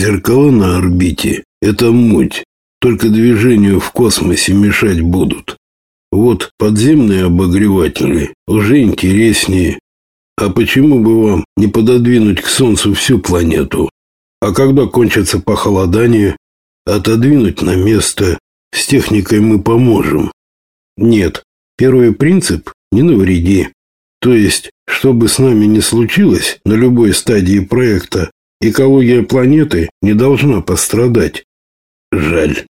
Зеркала на орбите – это муть, только движению в космосе мешать будут. Вот подземные обогреватели уже интереснее. А почему бы вам не пододвинуть к Солнцу всю планету? А когда кончится похолодание, отодвинуть на место. С техникой мы поможем. Нет, первый принцип – не навреди. То есть, что бы с нами ни случилось на любой стадии проекта, экология планеты не должна пострадать. Жаль.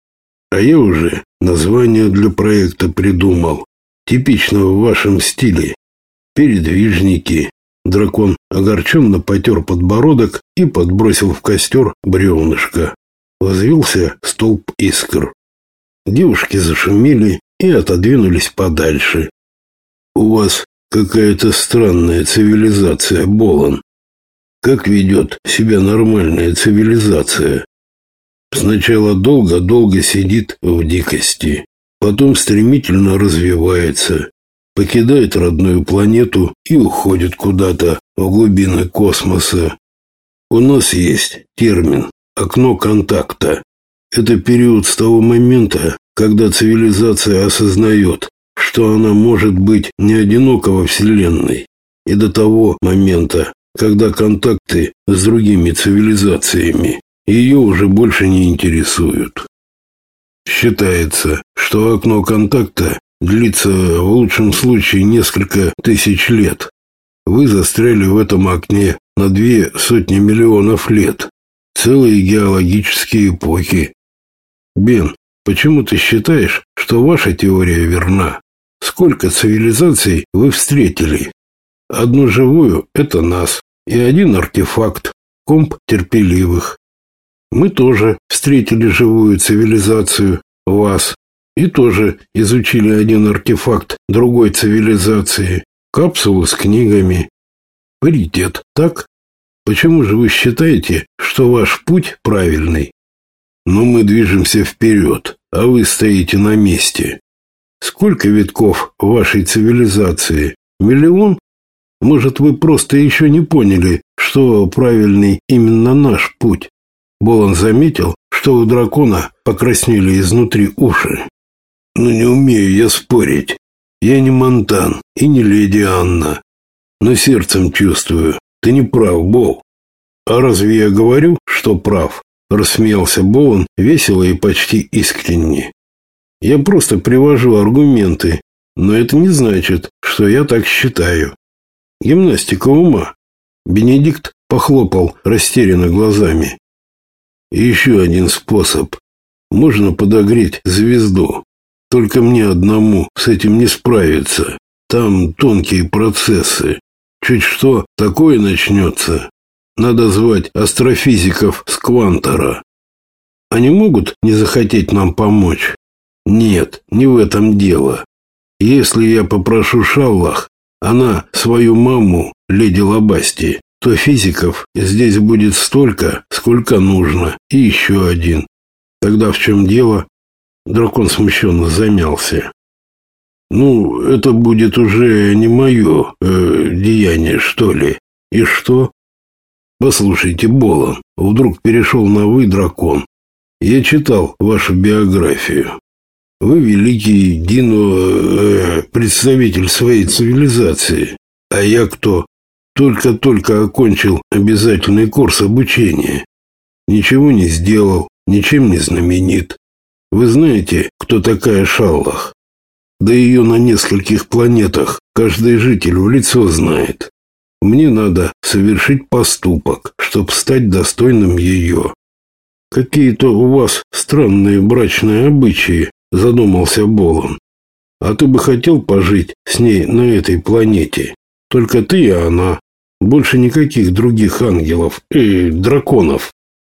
А я уже название для проекта придумал. Типично в вашем стиле. Передвижники. Дракон огорченно потер подбородок и подбросил в костер бревнышко. Возвился столб искр. Девушки зашумели и отодвинулись подальше. «У вас какая-то странная цивилизация, Болон. Как ведет себя нормальная цивилизация?» Сначала долго-долго сидит в дикости, потом стремительно развивается, покидает родную планету и уходит куда-то в глубины космоса. У нас есть термин «окно контакта». Это период с того момента, когда цивилизация осознает, что она может быть не одинока во Вселенной, и до того момента, когда контакты с другими цивилизациями ее уже больше не интересуют. Считается, что окно контакта длится в лучшем случае несколько тысяч лет. Вы застряли в этом окне на две сотни миллионов лет. Целые геологические эпохи. Бен, почему ты считаешь, что ваша теория верна? Сколько цивилизаций вы встретили? Одну живую – это нас, и один артефакт – комп терпеливых. Мы тоже встретили живую цивилизацию, вас, и тоже изучили один артефакт другой цивилизации, капсулу с книгами. Паритет, так? Почему же вы считаете, что ваш путь правильный? Но мы движемся вперед, а вы стоите на месте. Сколько витков вашей цивилизации? Миллион? Может, вы просто еще не поняли, что правильный именно наш путь? Болон заметил, что у дракона покраснели изнутри уши. «Ну не умею я спорить. Я не Монтан и не леди Анна. Но сердцем чувствую, ты не прав, Бол. А разве я говорю, что прав?» Рассмеялся Болон весело и почти искренне. «Я просто привожу аргументы, но это не значит, что я так считаю. Гимнастика ума». Бенедикт похлопал растерянно глазами. Еще один способ. Можно подогреть звезду. Только мне одному с этим не справиться. Там тонкие процессы. Чуть что, такое начнется. Надо звать астрофизиков с Квантора. Они могут не захотеть нам помочь? Нет, не в этом дело. Если я попрошу Шаллах, она свою маму, леди Лабасти, то физиков здесь будет столько, сколько нужно, и еще один. Тогда в чем дело? Дракон смущенно замялся. Ну, это будет уже не мое э, деяние, что ли. И что? Послушайте, Болон, вдруг перешел на «вы» дракон. Я читал вашу биографию. Вы великий Дино, э, представитель своей цивилизации. А я кто? Только-только окончил обязательный курс обучения. Ничего не сделал, ничем не знаменит. Вы знаете, кто такая Шаллах? Да ее на нескольких планетах каждый житель в лицо знает. Мне надо совершить поступок, чтобы стать достойным ее. Какие-то у вас странные брачные обычаи, задумался Болон. А ты бы хотел пожить с ней на этой планете? Только ты и она. Больше никаких других ангелов, э, драконов.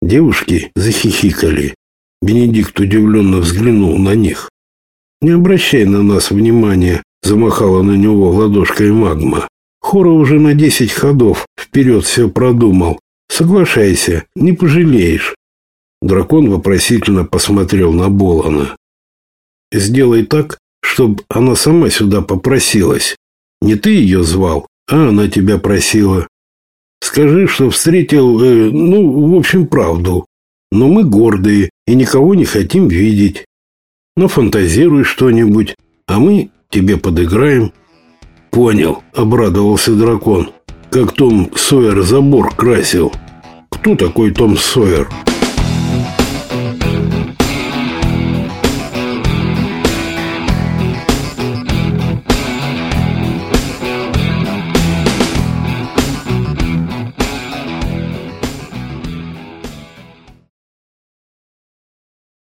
Девушки захихикали. Бенедикт удивленно взглянул на них. «Не обращай на нас внимания», — замахала на него ладошкой магма. «Хора уже на десять ходов вперед все продумал. Соглашайся, не пожалеешь». Дракон вопросительно посмотрел на Болана. «Сделай так, чтобы она сама сюда попросилась. Не ты ее звал, а она тебя просила. Скажи, что встретил, э, ну, в общем, правду. но мы гордые и никого не хотим видеть. Ну, фантазируй что-нибудь, а мы тебе подыграем». «Понял», — обрадовался дракон. «Как Том Сойер забор красил». «Кто такой Том Сойер?»